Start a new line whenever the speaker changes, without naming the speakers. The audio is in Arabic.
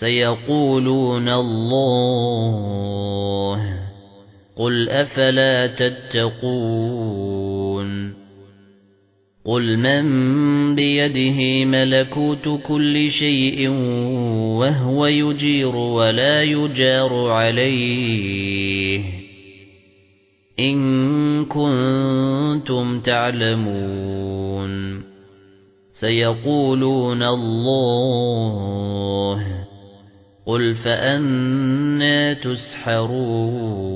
سَيَقُولُونَ اللَّهُ قُلْ أَفَلَا تَتَّقُونَ قُلْ مَن بِيَدِهِ مَلَكُوتُ كُلِّ شَيْءٍ وَهُوَ يُجِيرُ وَلَا يُجَارُ عَلَيْهِ إِن كُنتُمْ تَعْلَمُونَ سَيَقُولُونَ اللَّهُ قُلْ فَأَنَّى تُسْحَرُونَ